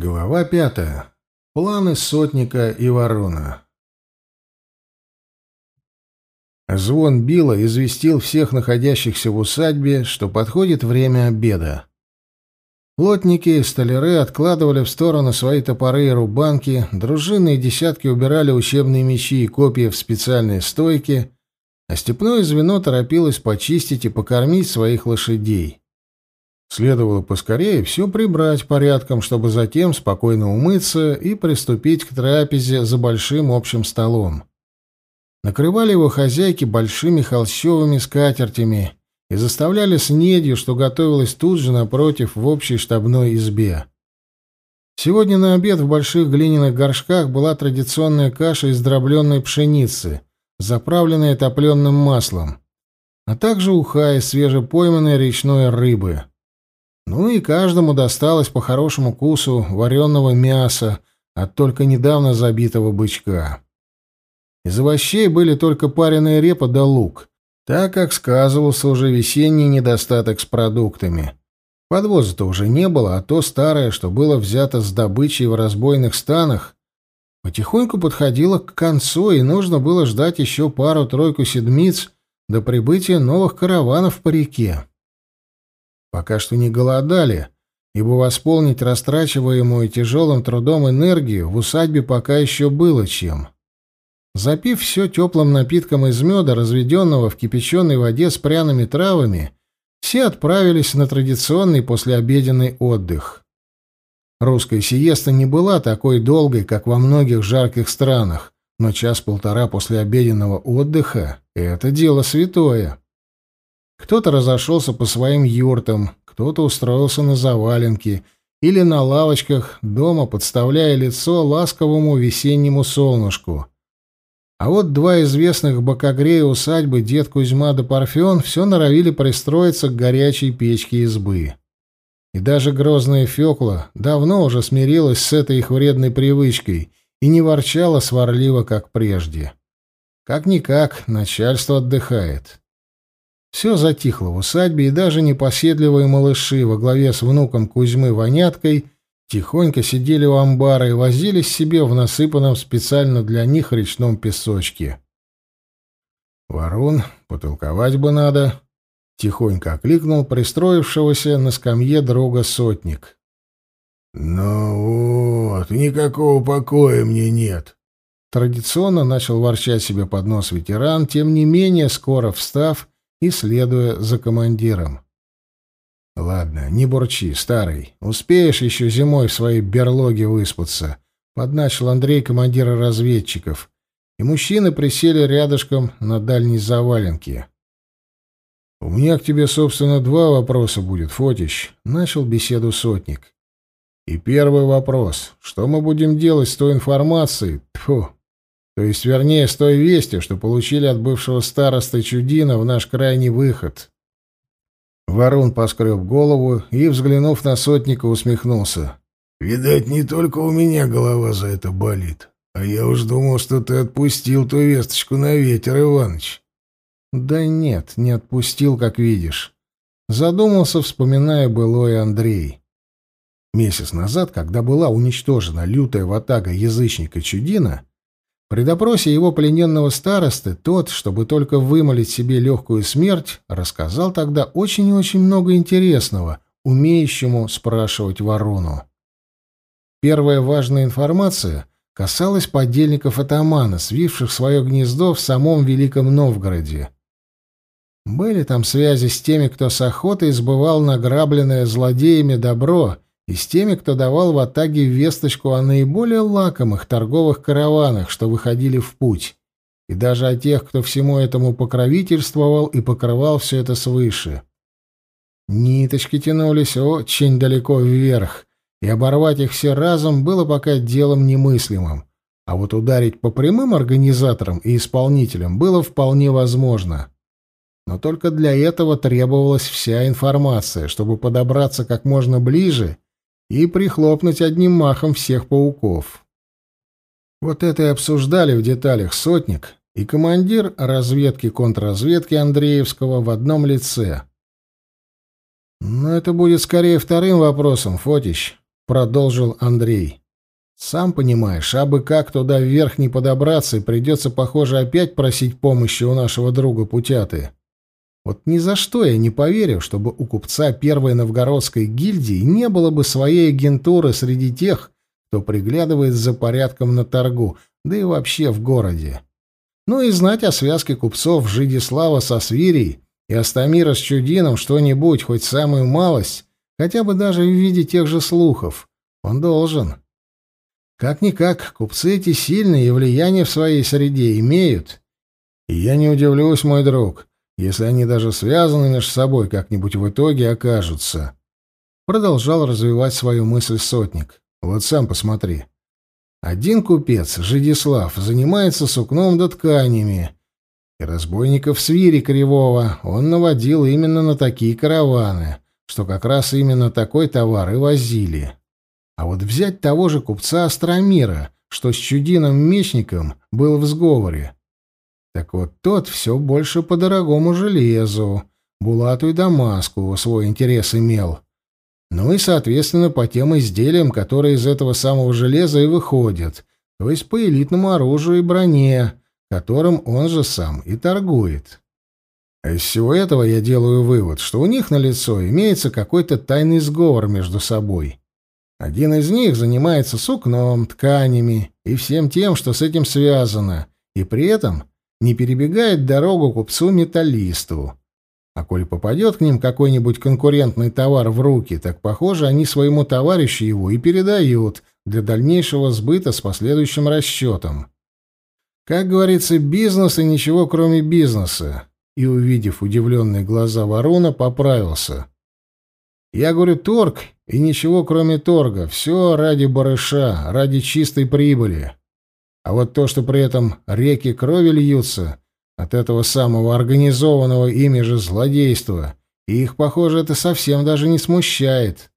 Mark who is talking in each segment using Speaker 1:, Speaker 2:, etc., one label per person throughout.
Speaker 1: Глава пятая. Планы сотника и ворона. Звон била известил всех находящихся в усадьбе, что подходит время обеда. Плотники и столяры откладывали в сторону свои топоры и рубанки, дружинные десятки убирали учебные мечи и копья в специальные стойки, а степное звено торопилось почистить и покормить своих лошадей. Следовало поскорее все прибрать порядком, чтобы затем спокойно умыться и приступить к трапезе за большим общим столом. Накрывали его хозяйки большими холщовыми скатертями и заставляли снедью, что готовилось тут же напротив в общей штабной избе. Сегодня на обед в больших глиняных горшках была традиционная каша из дробленной пшеницы, заправленная топленым маслом, а также уха из свежепойманной речной рыбы. Ну и каждому досталось по хорошему кусу вареного мяса от только недавно забитого бычка. Из овощей были только пареная репа да лук, так как сказывался уже весенний недостаток с продуктами. Подвоза-то уже не было, а то старое, что было взято с добычей в разбойных станах, потихоньку подходило к концу, и нужно было ждать еще пару-тройку седмиц до прибытия новых караванов по реке. Пока что не голодали, ибо восполнить растрачиваемую тяжелым трудом энергию в усадьбе пока еще было чем. Запив все теплым напитком из меда, разведенного в кипяченой воде с пряными травами, все отправились на традиционный послеобеденный отдых. Русская сиеста не была такой долгой, как во многих жарких странах, но час-полтора после обеденного отдыха — это дело святое. Кто-то разошелся по своим юртам, кто-то устроился на заваленке или на лавочках дома, подставляя лицо ласковому весеннему солнышку. А вот два известных бокогрея усадьбы, дед Кузьма да Парфен, все норовили пристроиться к горячей печке избы. И даже грозная Фёкла давно уже смирилась с этой их вредной привычкой и не ворчала сварливо, как прежде. Как-никак, начальство отдыхает. Все затихло в усадьбе, и даже непоседливые малыши во главе с внуком Кузьмы Воняткой тихонько сидели у амбара и возились себе в насыпанном специально для них речном песочке. «Ворон, потолковать бы надо», — тихонько окликнул пристроившегося на скамье друга сотник.
Speaker 2: «Ну вот, никакого покоя мне нет»,
Speaker 1: Традиционно начал ворчать себе под нос ветеран, тем не менее, скоро встав, и следуя за командиром. «Ладно, не бурчи, старый. Успеешь еще зимой в своей берлоге выспаться», — подначил Андрей командира разведчиков, и мужчины присели рядышком на дальней заваленке. «У меня к тебе, собственно, два вопроса будет, Фотич», — начал беседу сотник. «И первый вопрос. Что мы будем делать с той информацией, тьфу, то есть, вернее, с той вестью, что получили от бывшего староста Чудина в наш крайний выход. Ворон поскреб голову и, взглянув на сотника, усмехнулся.
Speaker 2: «Видать, не только у меня голова за это болит. А я уж думал, что ты отпустил ту весточку на ветер, Иваныч».
Speaker 1: «Да нет, не отпустил, как видишь». Задумался, вспоминая былой Андрей. Месяц назад, когда была уничтожена лютая ватага язычника Чудина, при допросе его плененного старосты тот, чтобы только вымолить себе легкую смерть, рассказал тогда очень и очень много интересного, умеющему спрашивать ворону. Первая важная информация касалась подельников атамана, свивших свое гнездо в самом Великом Новгороде. Были там связи с теми, кто с охотой сбывал награбленное злодеями добро и с теми, кто давал в Атаге весточку о наиболее лакомых торговых караванах, что выходили в путь, и даже о тех, кто всему этому покровительствовал и покрывал все это свыше. Ниточки тянулись очень далеко вверх, и оборвать их все разом было пока делом немыслимым, а вот ударить по прямым организаторам и исполнителям было вполне возможно. Но только для этого требовалась вся информация, чтобы подобраться как можно ближе — и прихлопнуть одним махом всех пауков. Вот это и обсуждали в деталях сотник и командир разведки контрразведки Андреевского в одном лице. Но это будет скорее вторым вопросом, Фотищ. продолжил Андрей. Сам понимаешь, а бы как туда вверх не подобраться, и придется, похоже, опять просить помощи у нашего друга Путяты. Вот ни за что я не поверю, чтобы у купца первой новгородской гильдии не было бы своей агентуры среди тех, кто приглядывает за порядком на торгу, да и вообще в городе. Ну и знать о связке купцов Жидислава со Свирией и Астамира с Чудином что-нибудь, хоть самую малость, хотя бы даже в виде тех же слухов, он должен. Как-никак, купцы эти сильные и влияние в своей среде имеют. И я не удивлюсь, мой друг, если они даже связаны между собой как-нибудь в итоге окажутся. Продолжал развивать свою мысль сотник. Вот сам посмотри. Один купец, Жидислав, занимается сукном да тканями. И разбойников свири кривого он наводил именно на такие караваны, что как раз именно такой товар и возили. А вот взять того же купца Астромира, что с чудином-мечником был в сговоре. Так вот тот все больше по дорогому железу, Булату и Дамаску свой интерес имел. Ну и, соответственно, по тем изделиям, которые из этого самого железа и выходят, то есть по элитному оружию и броне, которым он же сам и торгует. А из всего этого я делаю вывод, что у них на лицо имеется какой-то тайный сговор между собой. Один из них занимается сукном, тканями и всем тем, что с этим связано, и при этом не перебегает дорогу купцу-металлисту. А коли попадет к ним какой-нибудь конкурентный товар в руки, так, похоже, они своему товарищу его и передают для дальнейшего сбыта с последующим расчетом. Как говорится, бизнес и ничего кроме бизнеса. И, увидев удивленные глаза ворона, поправился. Я говорю торг и ничего кроме торга. Все ради барыша, ради чистой прибыли. А вот то, что при этом реки крови льются от этого самого организованного ими же злодейства, их, похоже, это совсем даже не смущает.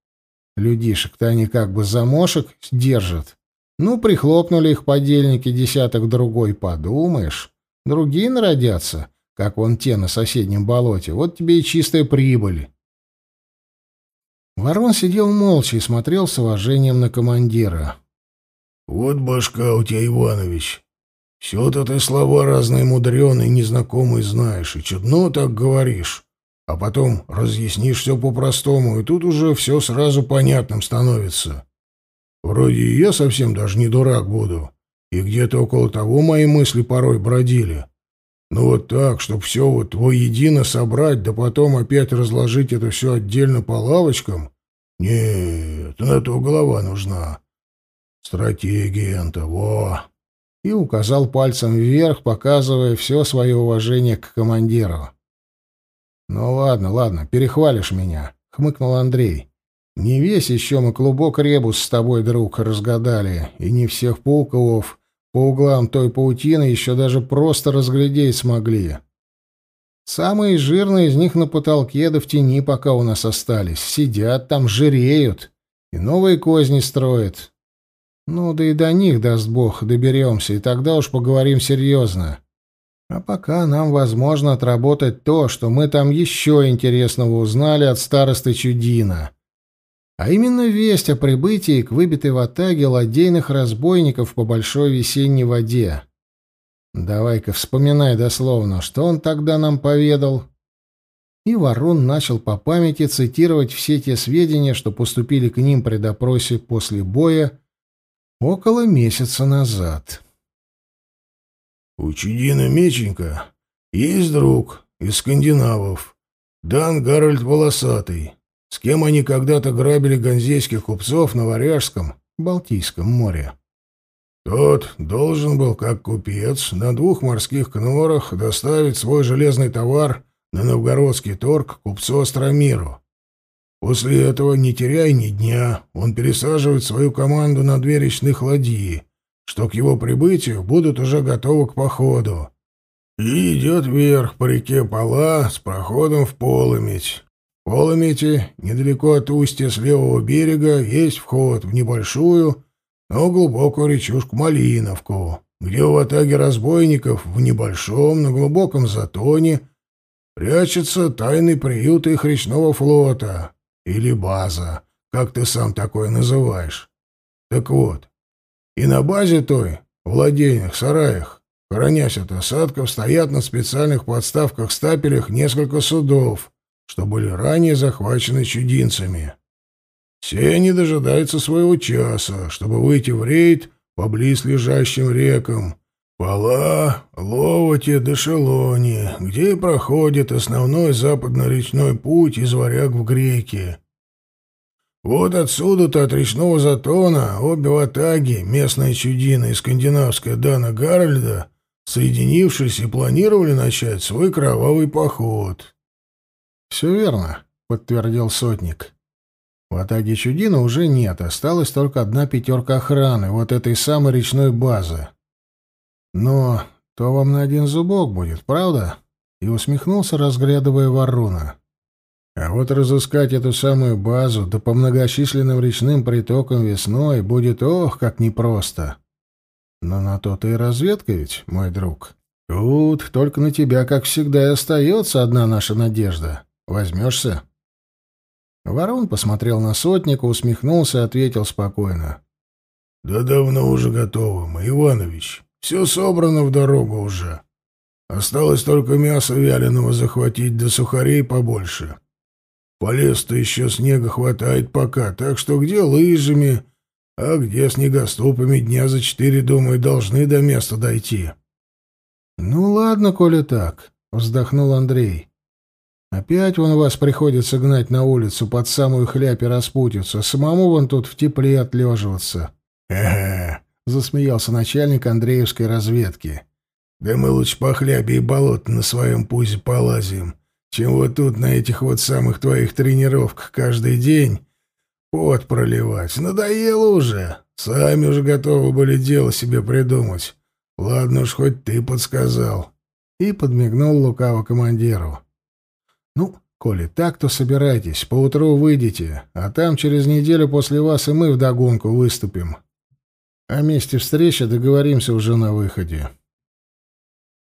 Speaker 1: Людишек-то они как бы замошек держат. Ну, прихлопнули их подельники десяток другой, подумаешь. Другие народятся, как вон те на соседнем болоте. Вот тебе и чистая прибыль. Ворон сидел молча и смотрел с уважением на командира.
Speaker 2: «Вот башка у тебя, Иванович. Все-то ты слова разные мудреные, незнакомые знаешь, и чудно так говоришь. А потом разъяснишь все по-простому, и тут уже все сразу понятным становится. Вроде и я совсем даже не дурак буду, и где-то около того мои мысли порой бродили. Ну вот так, чтобы все вот воедино собрать, да потом опять разложить это все отдельно по лавочкам? Нет, на то голова нужна. Стратегия-то, во!»
Speaker 1: И указал пальцем вверх, показывая все свое уважение к командиру. «Ну ладно, ладно, перехвалишь меня», — хмыкнул Андрей. «Не весь еще мы клубок ребус с тобой, друг, разгадали, и не всех пауков, по углам той паутины еще даже просто разглядеть смогли. Самые жирные из них на потолке да в тени пока у нас остались. Сидят там, жиреют и новые козни строят. Ну да и до них, даст бог, доберемся, и тогда уж поговорим серьезно. А пока нам возможно отработать то, что мы там еще интересного узнали от старосты Чудина а именно весть о прибытии к выбитой в атаге ладейных разбойников по большой весенней воде. Давай-ка вспоминай дословно, что он тогда нам поведал. И Ворон начал по памяти цитировать все те сведения, что поступили к ним при допросе после боя около месяца назад.
Speaker 2: «У Чудина Меченька есть друг из скандинавов, Дан Гарольд Волосатый с кем они когда-то грабили ганзейских купцов на Варяжском, Балтийском море. Тот должен был, как купец, на двух морских кнорах доставить свой железный товар на новгородский торг купцу Астромиру. После этого, не теряя ни дня, он пересаживает свою команду на две речных ладьи, что к его прибытию будут уже готовы к походу, и идет вверх по реке Пала с проходом в Полымить. Поломете, недалеко от устья с левого берега, есть вход в небольшую, но глубокую речушку Малиновку, где в атаге разбойников в небольшом, но глубоком затоне прячется тайный приют их речного флота или база, как ты сам такое называешь. Так вот, и на базе той, в владениях, сараях, хоронясь от осадков, стоят на специальных подставках-стапелях несколько судов, что были ранее захвачены чудинцами. Все они дожидаются своего часа, чтобы выйти в рейд по близлежащим рекам, Пала, Ловоте, Дешелоне, где проходит основной западно-речной путь из Варяг в Греки. Вот отсюда-то от речного затона обе ватаги, местная чудина и скандинавская Дана Гарольда, соединившись и планировали начать свой кровавый поход.
Speaker 1: — Все верно, — подтвердил сотник. В Атаге Чудина уже нет, осталась только одна пятерка охраны вот этой самой речной базы. Но то вам на один зубок будет, правда? И усмехнулся, разглядывая ворона. А вот разыскать эту самую базу, да по многочисленным речным притокам весной, будет ох, как непросто. Но на то ты и разведка ведь, мой друг. Тут только на тебя, как всегда, и остается одна наша надежда. Возьмешься?» Ворон посмотрел на сотника, усмехнулся и ответил спокойно.
Speaker 2: «Да давно уже готово, Иванович. Все собрано в дорогу уже. Осталось только мясо вяленого захватить, да сухарей побольше. По лесу-то еще снега хватает пока, так что где лыжами, а где снегоступами дня за четыре, думаю, должны до места дойти.
Speaker 1: — Ну ладно, коли так, — вздохнул Андрей. — Опять вон вас приходится гнать на улицу под самую хляпь и распутицу, а самому вон тут в тепле отлеживаться.
Speaker 2: — Ага, —
Speaker 1: засмеялся начальник Андреевской разведки.
Speaker 2: «Да мы лучше по хлябе и болото на своем пузе полазим, чем вот тут на этих вот самых твоих тренировках каждый день пот проливать. Надоело уже. Сами уже готовы были дело себе придумать. Ладно уж, хоть ты подсказал».
Speaker 1: И подмигнул лукаво командиру. «Ну, коли так, то собирайтесь, поутру выйдете, а там через неделю после вас и мы вдогонку выступим». О месте встречи договоримся уже на выходе.